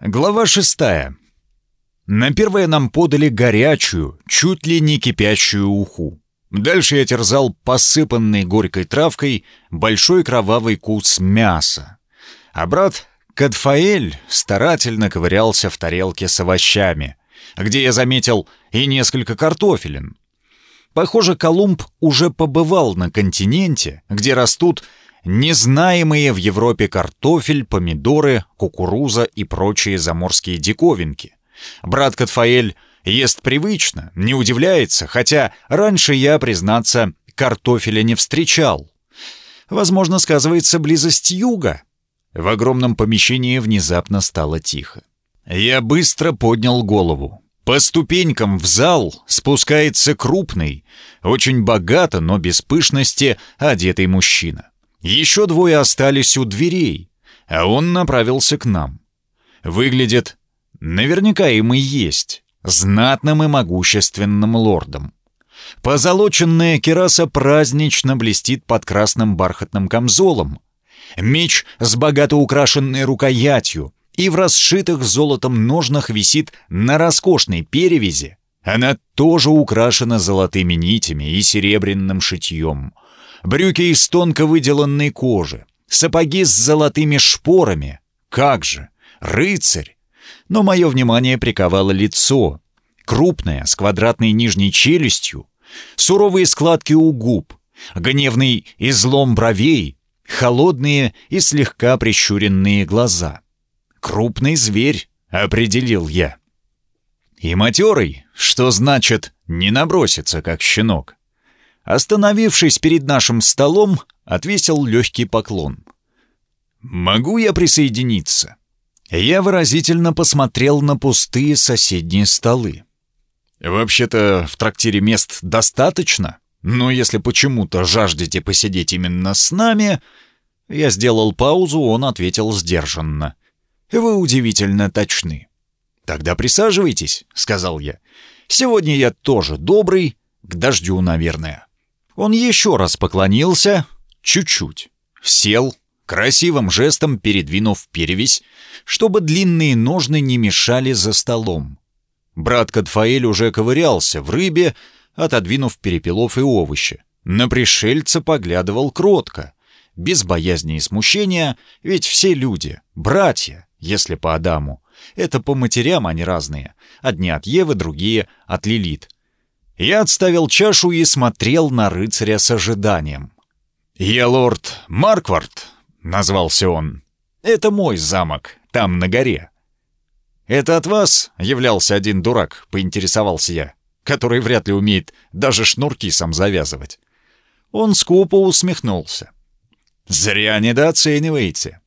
Глава шестая. На первое нам подали горячую, чуть ли не кипящую уху. Дальше я терзал посыпанный горькой травкой большой кровавый кус мяса. А брат Кадфаэль старательно ковырялся в тарелке с овощами, где я заметил и несколько картофелин. Похоже, Колумб уже побывал на континенте, где растут незнаемые в Европе картофель, помидоры, кукуруза и прочие заморские диковинки. Брат Катфаэль ест привычно, не удивляется, хотя раньше я, признаться, картофеля не встречал. Возможно, сказывается близость юга. В огромном помещении внезапно стало тихо. Я быстро поднял голову. По ступенькам в зал спускается крупный, очень богато, но без пышности, одетый мужчина. Еще двое остались у дверей, а он направился к нам. Выглядит, наверняка им и есть, знатным и могущественным лордом. Позолоченная кераса празднично блестит под красным бархатным камзолом. Меч с богато украшенной рукоятью и в расшитых золотом ножнах висит на роскошной перевязи. Она тоже украшена золотыми нитями и серебряным шитьем — брюки из тонко выделанной кожи, сапоги с золотыми шпорами. Как же, рыцарь! Но мое внимание приковало лицо. Крупное, с квадратной нижней челюстью, суровые складки у губ, гневный излом бровей, холодные и слегка прищуренные глаза. Крупный зверь, определил я. И матерый, что значит не набросится, как щенок. Остановившись перед нашим столом, отвесил легкий поклон. «Могу я присоединиться?» Я выразительно посмотрел на пустые соседние столы. «Вообще-то в трактире мест достаточно, но если почему-то жаждете посидеть именно с нами...» Я сделал паузу, он ответил сдержанно. «Вы удивительно точны». «Тогда присаживайтесь», — сказал я. «Сегодня я тоже добрый, к дождю, наверное». Он еще раз поклонился, чуть-чуть, сел, красивым жестом передвинув перевесь, чтобы длинные ножны не мешали за столом. Брат Кадфаэль уже ковырялся в рыбе, отодвинув перепелов и овощи. На пришельца поглядывал кротко, без боязни и смущения, ведь все люди — братья, если по Адаму. Это по матерям они разные. Одни от Евы, другие от Лилит. Я отставил чашу и смотрел на рыцаря с ожиданием. «Я лорд Марквард», — назвался он. «Это мой замок, там на горе». «Это от вас?» — являлся один дурак, — поинтересовался я, который вряд ли умеет даже шнурки сам завязывать. Он скупо усмехнулся. «Зря недооцениваете.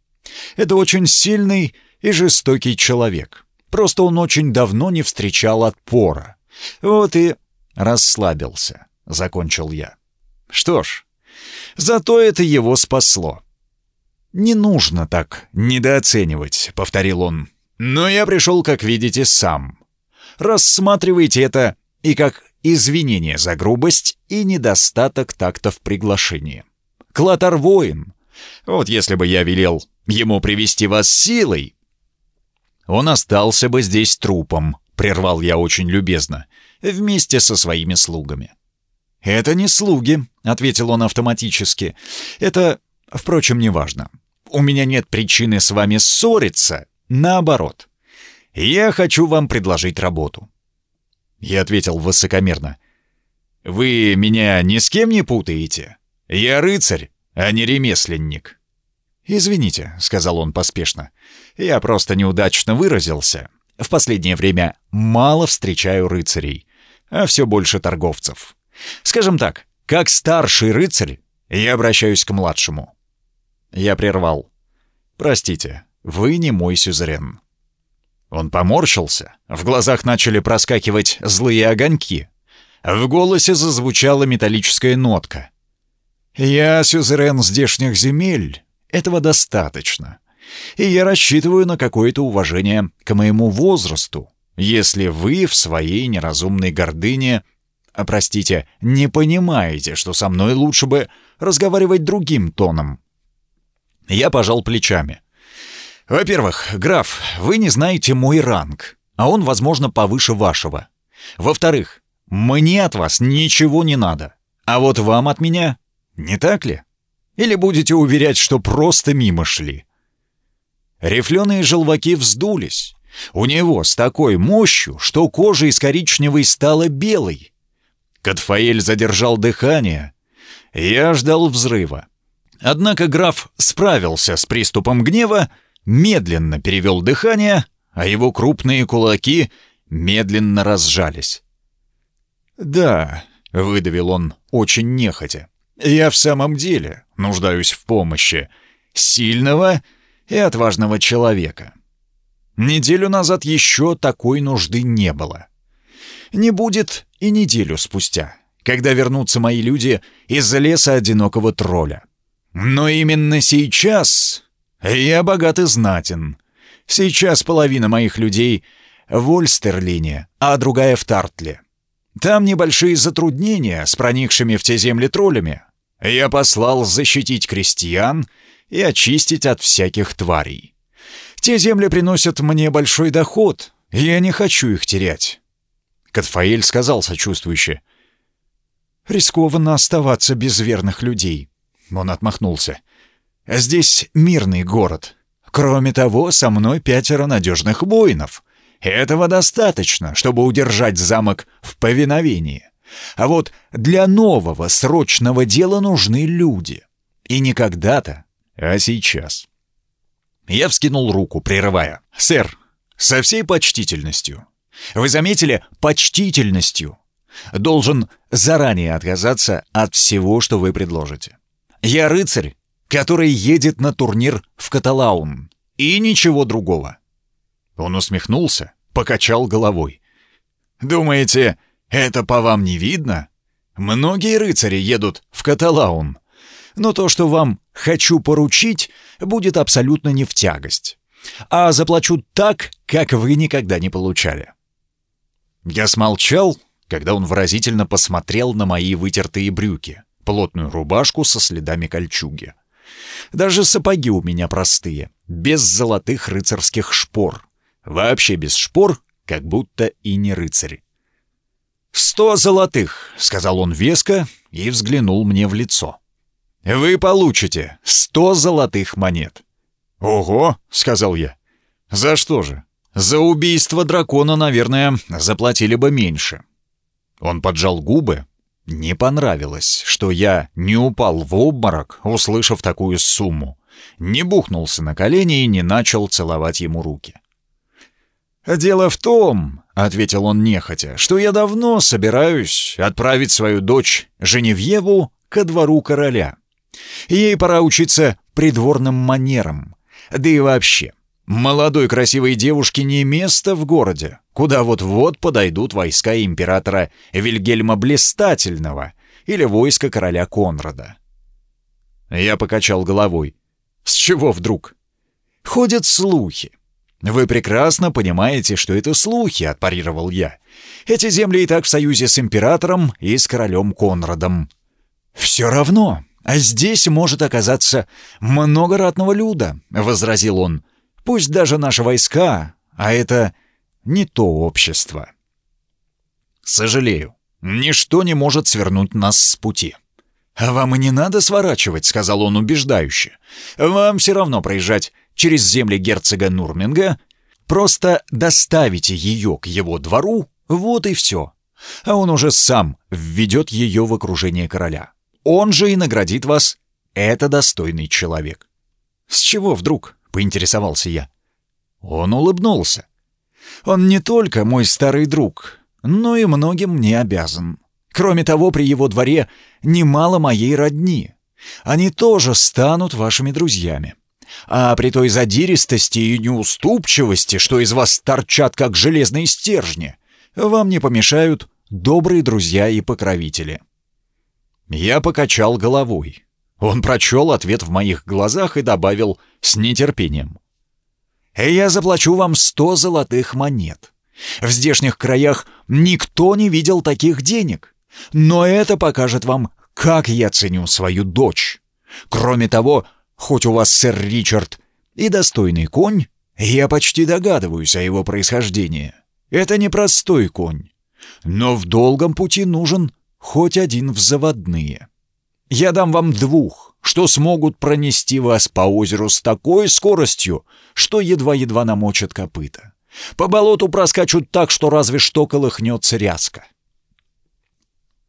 Это очень сильный и жестокий человек. Просто он очень давно не встречал отпора. Вот и расслабился, закончил я. Что ж, зато это его спасло. «Не нужно так недооценивать», — повторил он. «Но я пришел, как видите, сам. Рассматривайте это и как извинение за грубость и недостаток такта в приглашении. Клатар воин. Вот если бы я велел ему привести вас силой, он остался бы здесь трупом», — прервал я очень любезно вместе со своими слугами. «Это не слуги», — ответил он автоматически. «Это, впрочем, неважно. У меня нет причины с вами ссориться. Наоборот. Я хочу вам предложить работу». Я ответил высокомерно. «Вы меня ни с кем не путаете? Я рыцарь, а не ремесленник». «Извините», — сказал он поспешно. «Я просто неудачно выразился. В последнее время мало встречаю рыцарей а все больше торговцев. Скажем так, как старший рыцарь, я обращаюсь к младшему. Я прервал. «Простите, вы не мой сюзерен». Он поморщился, в глазах начали проскакивать злые огоньки. В голосе зазвучала металлическая нотка. «Я сюзерен здешних земель, этого достаточно, и я рассчитываю на какое-то уважение к моему возрасту, если вы в своей неразумной гордыне, а простите, не понимаете, что со мной лучше бы разговаривать другим тоном. Я пожал плечами. Во-первых, граф, вы не знаете мой ранг, а он, возможно, повыше вашего. Во-вторых, мне от вас ничего не надо, а вот вам от меня, не так ли? Или будете уверять, что просто мимо шли?» Рифленые желваки вздулись. У него с такой мощью, что кожа из коричневой стала белой. Катфаэль задержал дыхание. Я ждал взрыва. Однако граф справился с приступом гнева, медленно перевел дыхание, а его крупные кулаки медленно разжались. «Да», — выдавил он очень нехотя, — «я в самом деле нуждаюсь в помощи сильного и отважного человека. Неделю назад еще такой нужды не было. Не будет и неделю спустя, когда вернутся мои люди из леса одинокого тролля. Но именно сейчас я богат и знатен. Сейчас половина моих людей в Ольстерлине, а другая в Тартле. Там небольшие затруднения с проникшими в те земли троллями. Я послал защитить крестьян и очистить от всяких тварей. Те земли приносят мне большой доход, и я не хочу их терять. Катфаэль сказал сочувствующе. «Рискованно оставаться без верных людей». Он отмахнулся. «Здесь мирный город. Кроме того, со мной пятеро надежных воинов. Этого достаточно, чтобы удержать замок в повиновении. А вот для нового срочного дела нужны люди. И не когда-то, а сейчас». Я вскинул руку, прерывая. «Сэр, со всей почтительностью. Вы заметили? Почтительностью. Должен заранее отказаться от всего, что вы предложите. Я рыцарь, который едет на турнир в Каталаун. И ничего другого». Он усмехнулся, покачал головой. «Думаете, это по вам не видно? Многие рыцари едут в Каталаун но то, что вам «хочу поручить», будет абсолютно не в тягость. А заплачу так, как вы никогда не получали. Я смолчал, когда он выразительно посмотрел на мои вытертые брюки, плотную рубашку со следами кольчуги. Даже сапоги у меня простые, без золотых рыцарских шпор. Вообще без шпор, как будто и не рыцарь. «Сто золотых», — сказал он веско и взглянул мне в лицо. Вы получите сто золотых монет». «Ого!» — сказал я. «За что же? За убийство дракона, наверное, заплатили бы меньше». Он поджал губы. Не понравилось, что я не упал в обморок, услышав такую сумму, не бухнулся на колени и не начал целовать ему руки. «Дело в том», — ответил он нехотя, — «что я давно собираюсь отправить свою дочь Женевьеву ко двору короля. Ей пора учиться придворным манерам. Да и вообще, молодой красивой девушке не место в городе, куда вот-вот подойдут войска императора Вильгельма Блистательного или войска короля Конрада. Я покачал головой. С чего вдруг? Ходят слухи. Вы прекрасно понимаете, что это слухи, отпарировал я. Эти земли и так в союзе с императором и с королем Конрадом. Все равно, «А здесь может оказаться много ратного люда», — возразил он. «Пусть даже наши войска, а это не то общество». «Сожалею, ничто не может свернуть нас с пути». «А вам и не надо сворачивать», — сказал он убеждающе. «Вам все равно проезжать через земли герцога Нурминга. Просто доставите ее к его двору, вот и все. А он уже сам введет ее в окружение короля. Он же и наградит вас. Это достойный человек». «С чего вдруг?» — поинтересовался я. Он улыбнулся. «Он не только мой старый друг, но и многим мне обязан. Кроме того, при его дворе немало моей родни. Они тоже станут вашими друзьями. А при той задиристости и неуступчивости, что из вас торчат, как железные стержни, вам не помешают добрые друзья и покровители». Я покачал головой. Он прочел ответ в моих глазах и добавил с нетерпением. «Я заплачу вам сто золотых монет. В здешних краях никто не видел таких денег. Но это покажет вам, как я ценю свою дочь. Кроме того, хоть у вас, сэр Ричард, И достойный конь, я почти догадываюсь о его происхождении. Это не простой конь. Но в долгом пути нужен хоть один в заводные. Я дам вам двух, что смогут пронести вас по озеру с такой скоростью, что едва-едва намочат копыта. По болоту проскачут так, что разве что колыхнется ряска.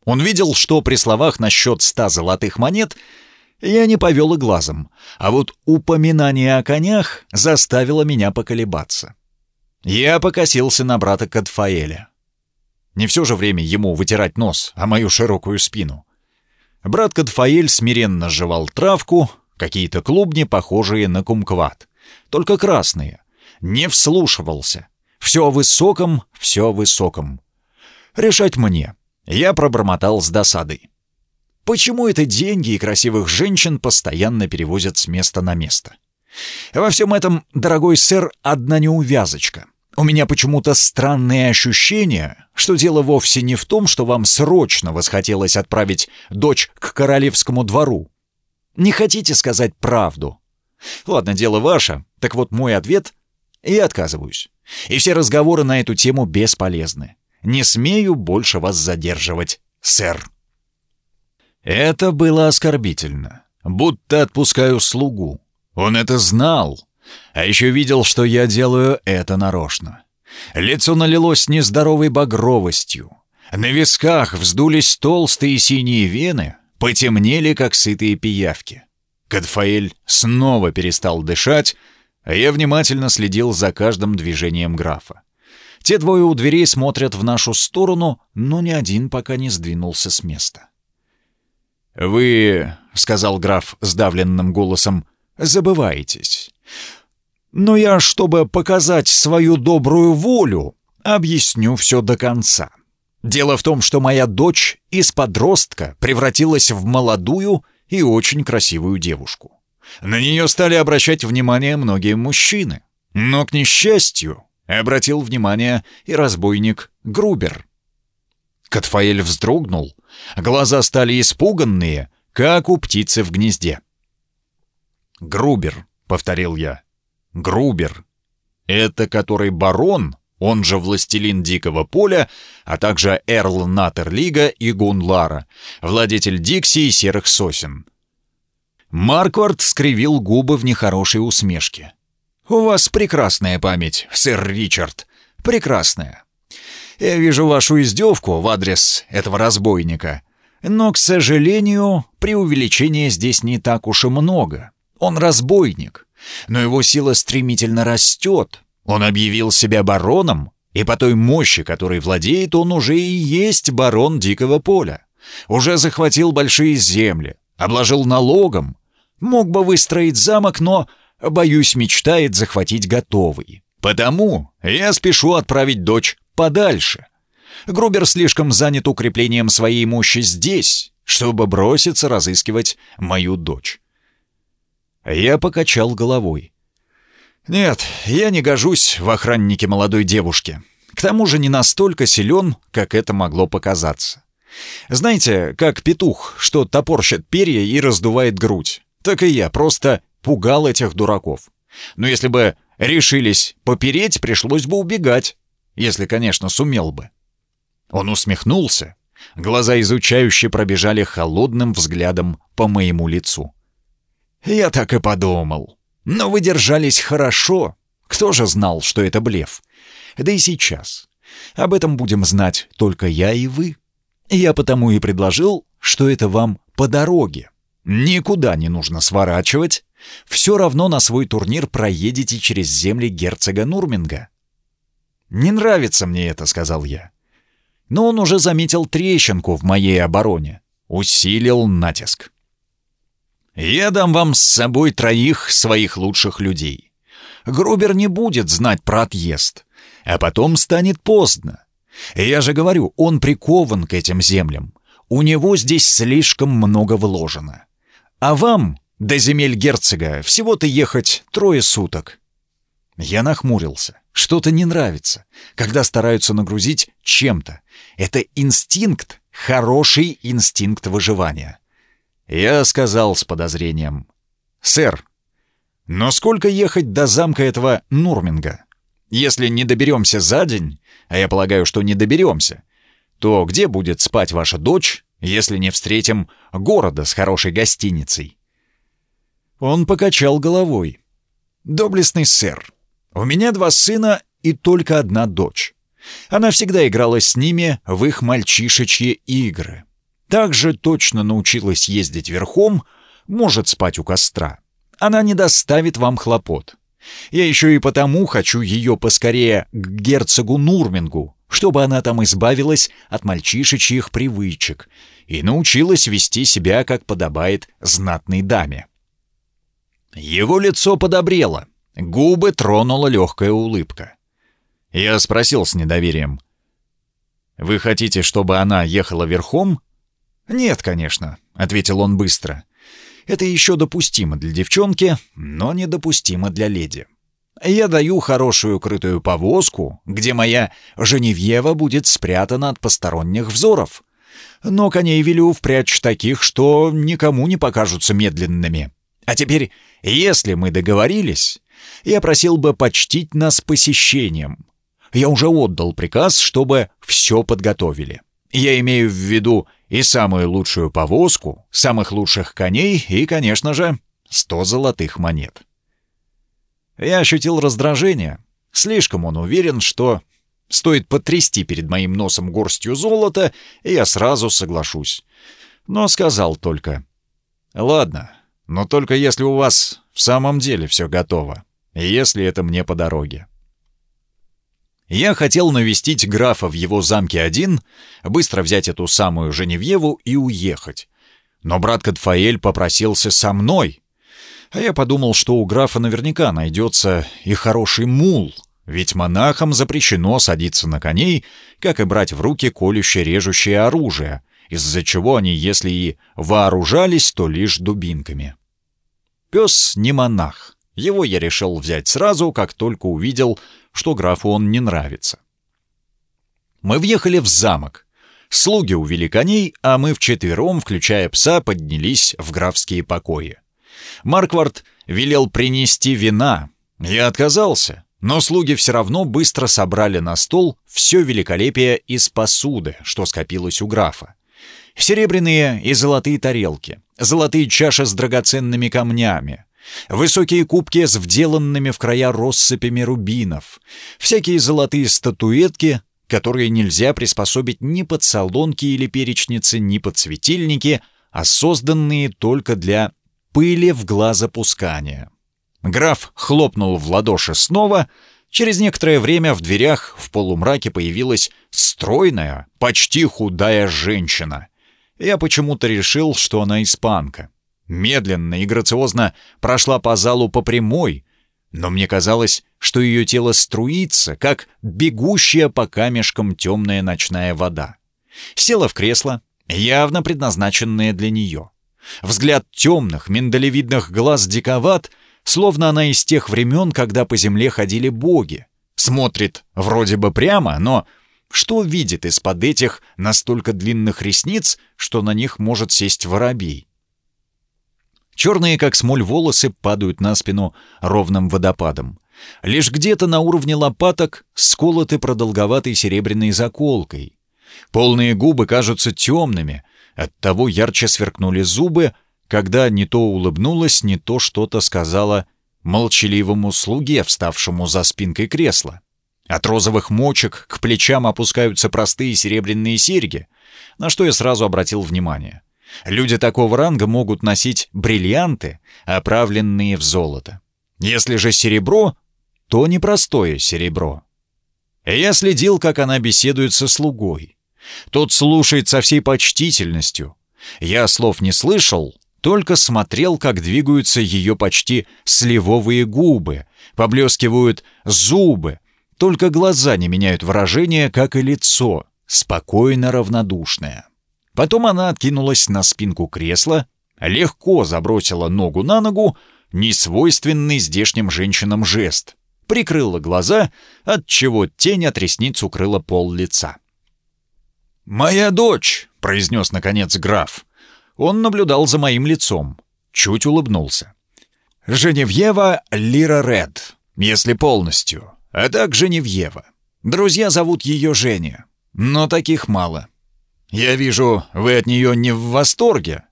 Он видел, что при словах насчет ста золотых монет я не повел и глазом, а вот упоминание о конях заставило меня поколебаться. Я покосился на брата Кадфаэля. Не все же время ему вытирать нос, а мою широкую спину. Брат Кадфаэль смиренно жевал травку, какие-то клубни, похожие на кумкват, только красные. Не вслушивался. Все высоком, все высоком. Решать мне. Я пробормотал с досадой. Почему это деньги и красивых женщин постоянно перевозят с места на место? Во всем этом, дорогой сэр, одна неувязочка. У меня почему-то странные ощущения, что дело вовсе не в том, что вам срочно восхотелось отправить дочь к королевскому двору. Не хотите сказать правду? Ладно, дело ваше, так вот мой ответ — я отказываюсь. И все разговоры на эту тему бесполезны. Не смею больше вас задерживать, сэр. Это было оскорбительно. Будто отпускаю слугу. Он это знал. А еще видел, что я делаю это нарочно. Лицо налилось нездоровой багровостью. На висках вздулись толстые синие вены, потемнели, как сытые пиявки. Кадфаэль снова перестал дышать, а я внимательно следил за каждым движением графа. Те двое у дверей смотрят в нашу сторону, но ни один пока не сдвинулся с места. «Вы, — сказал граф сдавленным голосом, — забываетесь. Но я, чтобы показать свою добрую волю, объясню все до конца. Дело в том, что моя дочь из подростка превратилась в молодую и очень красивую девушку. На нее стали обращать внимание многие мужчины. Но, к несчастью, обратил внимание и разбойник Грубер. Катфаэль вздрогнул, глаза стали испуганные, как у птицы в гнезде. «Грубер», — повторил я, — «Грубер. Это который барон, он же властелин Дикого Поля, а также Эрл Натерлига и Гунлара, владетель Дикси и Серых Сосен». Марквард скривил губы в нехорошей усмешке. «У вас прекрасная память, сэр Ричард, прекрасная. Я вижу вашу издевку в адрес этого разбойника. Но, к сожалению, преувеличения здесь не так уж и много. Он разбойник, но его сила стремительно растет. Он объявил себя бароном, и по той мощи, которой владеет, он уже и есть барон Дикого Поля. Уже захватил большие земли, обложил налогом. Мог бы выстроить замок, но, боюсь, мечтает захватить готовый. Потому я спешу отправить дочь подальше. Грубер слишком занят укреплением своей мощи здесь, чтобы броситься разыскивать мою дочь. Я покачал головой. Нет, я не гожусь в охраннике молодой девушки. К тому же не настолько силен, как это могло показаться. Знаете, как петух, что топорщит перья и раздувает грудь, так и я просто пугал этих дураков. Но если бы решились попереть, пришлось бы убегать. Если, конечно, сумел бы. Он усмехнулся. Глаза изучающе пробежали холодным взглядом по моему лицу. «Я так и подумал. Но вы держались хорошо. Кто же знал, что это блеф? Да и сейчас. Об этом будем знать только я и вы. Я потому и предложил, что это вам по дороге. Никуда не нужно сворачивать. Все равно на свой турнир проедете через земли герцога Нурминга. «Не нравится мне это», — сказал я. Но он уже заметил трещинку в моей обороне. Усилил натиск. «Я дам вам с собой троих своих лучших людей. Грубер не будет знать про отъезд, а потом станет поздно. Я же говорю, он прикован к этим землям. У него здесь слишком много вложено. А вам, до земель герцога, всего-то ехать трое суток. Я нахмурился. Что-то не нравится, когда стараются нагрузить чем-то. Это инстинкт, хороший инстинкт выживания. Я сказал с подозрением. «Сэр, Но сколько ехать до замка этого Нурминга? Если не доберемся за день, а я полагаю, что не доберемся, то где будет спать ваша дочь, если не встретим города с хорошей гостиницей?» Он покачал головой. «Доблестный сэр, у меня два сына и только одна дочь. Она всегда играла с ними в их мальчишечьи игры. Также точно научилась ездить верхом, может спать у костра. Она не доставит вам хлопот. Я еще и потому хочу ее поскорее к герцогу Нурмингу, чтобы она там избавилась от мальчишечьих привычек и научилась вести себя, как подобает знатной даме. Его лицо подобрело, губы тронула легкая улыбка. Я спросил с недоверием. «Вы хотите, чтобы она ехала верхом?» «Нет, конечно», — ответил он быстро. «Это еще допустимо для девчонки, но недопустимо для леди. Я даю хорошую крытую повозку, где моя Женевьева будет спрятана от посторонних взоров. Но коней велю впрячь таких, что никому не покажутся медленными. А теперь, если мы договорились, я просил бы почтить нас посещением. Я уже отдал приказ, чтобы все подготовили. Я имею в виду и самую лучшую повозку, самых лучших коней и, конечно же, сто золотых монет. Я ощутил раздражение. Слишком он уверен, что стоит потрясти перед моим носом горстью золота, и я сразу соглашусь. Но сказал только, «Ладно, но только если у вас в самом деле все готово, и если это мне по дороге». Я хотел навестить графа в его замке один, быстро взять эту самую Женевьеву и уехать. Но брат Катфаэль попросился со мной. А я подумал, что у графа наверняка найдется и хороший мул, ведь монахам запрещено садиться на коней, как и брать в руки колюще-режущее оружие, из-за чего они, если и вооружались, то лишь дубинками. Пес не монах. Его я решил взять сразу, как только увидел, что графу он не нравится. Мы въехали в замок. Слуги увели коней, а мы вчетвером, включая пса, поднялись в графские покои. Марквард велел принести вина. Я отказался, но слуги все равно быстро собрали на стол все великолепие из посуды, что скопилось у графа. Серебряные и золотые тарелки, золотые чаши с драгоценными камнями, Высокие кубки с вделанными в края россыпями рубинов, всякие золотые статуэтки, которые нельзя приспособить ни под салонки или перечницы, ни под светильники, а созданные только для пыли в глазопускания. Граф хлопнул в ладоши снова. Через некоторое время в дверях в полумраке появилась стройная, почти худая женщина. Я почему-то решил, что она испанка медленно и грациозно прошла по залу по прямой, но мне казалось, что ее тело струится, как бегущая по камешкам темная ночная вода. Села в кресло, явно предназначенное для нее. Взгляд темных, миндалевидных глаз диковат, словно она из тех времен, когда по земле ходили боги. Смотрит вроде бы прямо, но что видит из-под этих настолько длинных ресниц, что на них может сесть воробей? Черные, как смоль, волосы падают на спину ровным водопадом. Лишь где-то на уровне лопаток сколоты продолговатой серебряной заколкой. Полные губы кажутся темными, оттого ярче сверкнули зубы, когда не то улыбнулась, не то что-то сказала молчаливому слуге, вставшему за спинкой кресла. От розовых мочек к плечам опускаются простые серебряные серьги, на что я сразу обратил внимание — Люди такого ранга могут носить бриллианты, оправленные в золото. Если же серебро, то непростое серебро. Я следил, как она беседует со слугой. Тот слушает со всей почтительностью. Я слов не слышал, только смотрел, как двигаются ее почти сливовые губы, поблескивают зубы, только глаза не меняют выражения, как и лицо, спокойно равнодушное. Потом она откинулась на спинку кресла, легко забросила ногу на ногу, несвойственный здешним женщинам жест, прикрыла глаза, отчего тень от ресниц укрыла пол лица. «Моя дочь!» — произнес наконец граф. Он наблюдал за моим лицом, чуть улыбнулся. Женевьева Лира Ред, если полностью, а так Женевьева. Друзья зовут ее Женя, но таких мало. Я вижу, вы от нее не в восторге.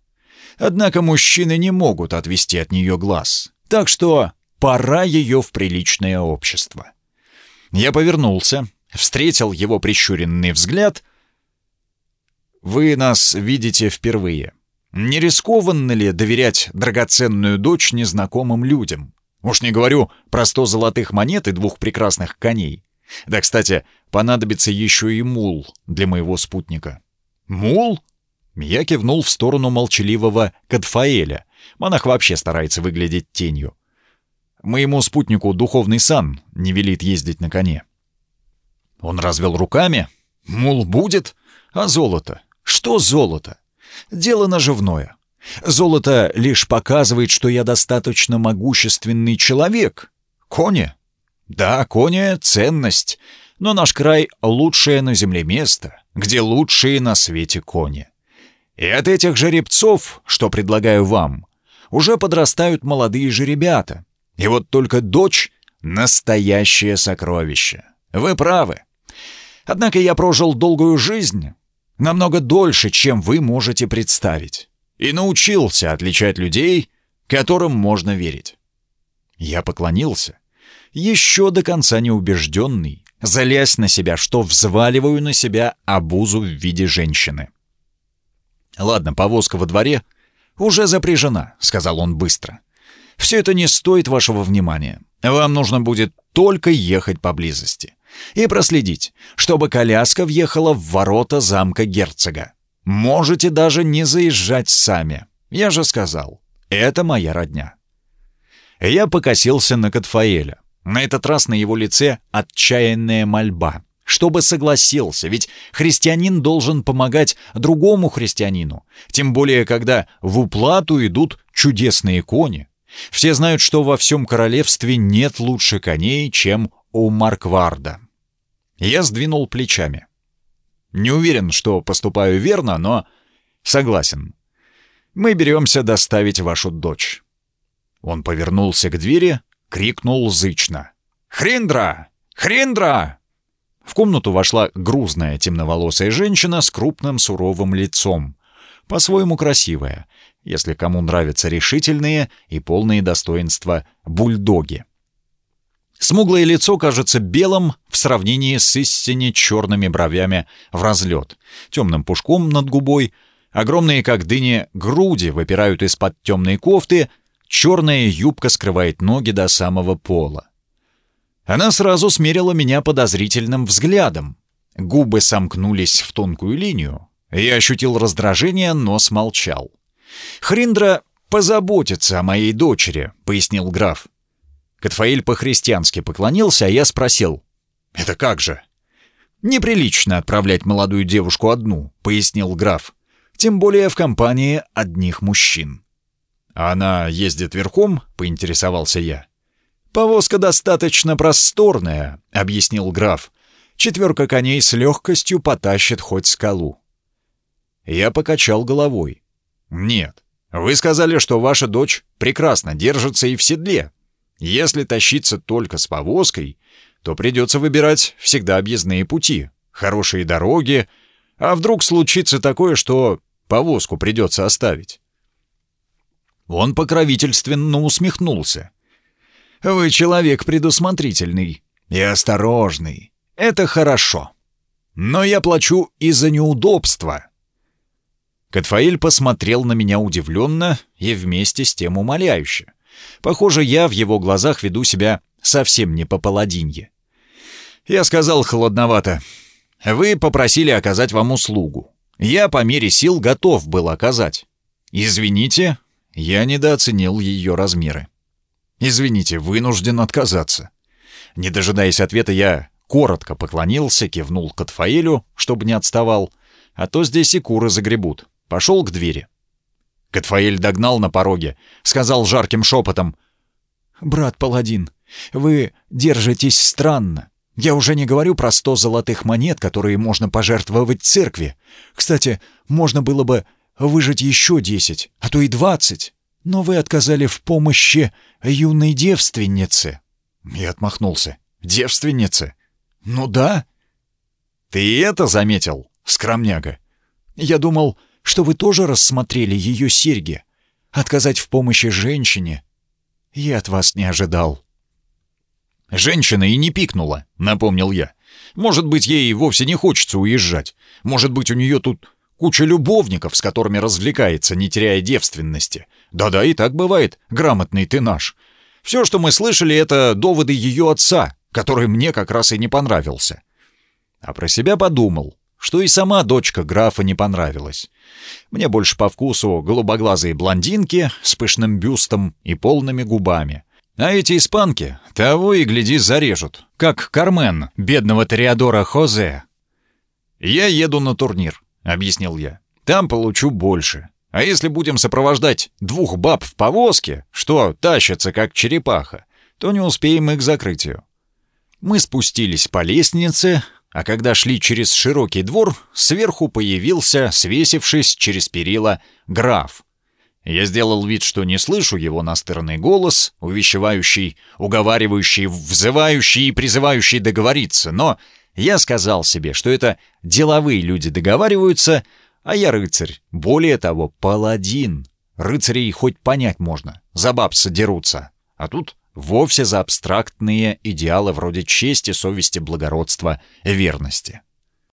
Однако мужчины не могут отвести от нее глаз, так что пора ее в приличное общество. Я повернулся, встретил его прищуренный взгляд. «Вы нас видите впервые. Не рискованно ли доверять драгоценную дочь незнакомым людям? Уж не говорю про сто золотых монет и двух прекрасных коней. Да, кстати, понадобится еще и мул для моего спутника». «Мул?» Я кивнул в сторону молчаливого Кадфаэля. Монах вообще старается выглядеть тенью. Моему спутнику духовный сан не велит ездить на коне. Он развел руками. Мул будет, а золото? Что золото? Дело наживное. Золото лишь показывает, что я достаточно могущественный человек. Кони? Да, кони — ценность. Но наш край — лучшее на земле место, где лучшие на свете кони. И от этих жеребцов, что предлагаю вам, уже подрастают молодые жеребята. И вот только дочь — настоящее сокровище. Вы правы. Однако я прожил долгую жизнь, намного дольше, чем вы можете представить, и научился отличать людей, которым можно верить. Я поклонился, еще до конца не убежденный, залясь на себя, что взваливаю на себя обузу в виде женщины. «Ладно, повозка во дворе уже запряжена», — сказал он быстро. Все это не стоит вашего внимания. Вам нужно будет только ехать поблизости и проследить, чтобы коляска въехала в ворота замка герцога. Можете даже не заезжать сами. Я же сказал, это моя родня. Я покосился на Катфаэля. На этот раз на его лице отчаянная мольба. Чтобы согласился, ведь христианин должен помогать другому христианину. Тем более, когда в уплату идут чудесные кони, все знают, что во всем королевстве нет лучше коней, чем у Маркварда. Я сдвинул плечами. Не уверен, что поступаю верно, но согласен. Мы беремся доставить вашу дочь. Он повернулся к двери, крикнул зычно. «Хриндра! Хриндра!» В комнату вошла грузная темноволосая женщина с крупным суровым лицом, по-своему красивая, если кому нравятся решительные и полные достоинства бульдоги. Смуглое лицо кажется белым в сравнении с истине черными бровями в разлет, темным пушком над губой, огромные, как дыни, груди выпирают из-под темной кофты, черная юбка скрывает ноги до самого пола. Она сразу смерила меня подозрительным взглядом. Губы сомкнулись в тонкую линию. Я ощутил раздражение, но смолчал. «Хриндра позаботится о моей дочери», — пояснил граф. Катфаэль по-христиански поклонился, а я спросил. «Это как же?» «Неприлично отправлять молодую девушку одну», — пояснил граф. «Тем более в компании одних мужчин». «Она ездит верхом?» — поинтересовался я. «Повозка достаточно просторная», — объяснил граф. «Четверка коней с легкостью потащит хоть скалу». Я покачал головой. «Нет. Вы сказали, что ваша дочь прекрасно держится и в седле. Если тащиться только с повозкой, то придется выбирать всегда объездные пути, хорошие дороги, а вдруг случится такое, что повозку придется оставить?» Он покровительственно усмехнулся. «Вы человек предусмотрительный и осторожный. Это хорошо. Но я плачу из-за неудобства». Катфаэль посмотрел на меня удивленно и вместе с тем умоляюще. Похоже, я в его глазах веду себя совсем не по-паладинье. Я сказал холодновато. «Вы попросили оказать вам услугу. Я по мере сил готов был оказать. Извините, я недооценил ее размеры. Извините, вынужден отказаться». Не дожидаясь ответа, я коротко поклонился, кивнул Катфаэлю, чтобы не отставал, а то здесь и куры загребут. Пошел к двери. Катфаэль догнал на пороге, сказал жарким шепотом. «Брат Паладин, вы держитесь странно. Я уже не говорю про сто золотых монет, которые можно пожертвовать церкви. Кстати, можно было бы выжать еще десять, а то и двадцать. Но вы отказали в помощи юной девственнице». Я отмахнулся. «Девственнице?» «Ну да». «Ты это заметил, скромняга?» «Я думал, что вы тоже рассмотрели ее серьги. Отказать в помощи женщине я от вас не ожидал». «Женщина и не пикнула», — напомнил я. «Может быть, ей вовсе не хочется уезжать. Может быть, у нее тут куча любовников, с которыми развлекается, не теряя девственности. Да-да, и так бывает, грамотный ты наш. Все, что мы слышали, это доводы ее отца, который мне как раз и не понравился». А про себя подумал, что и сама дочка графа не понравилась. Мне больше по вкусу голубоглазые блондинки с пышным бюстом и полными губами. А эти испанки того и гляди зарежут, как Кармен, бедного Тореадора Хозе. «Я еду на турнир», — объяснил я. «Там получу больше. А если будем сопровождать двух баб в повозке, что тащатся как черепаха, то не успеем и к закрытию». Мы спустились по лестнице, а когда шли через широкий двор, сверху появился, свесившись через перила, граф. Я сделал вид, что не слышу его настырный голос, увещевающий, уговаривающий, взывающий и призывающий договориться, но я сказал себе, что это деловые люди договариваются, а я рыцарь, более того, паладин. Рыцарей хоть понять можно, за бабцы дерутся, а тут вовсе за абстрактные идеалы вроде чести, совести, благородства, верности.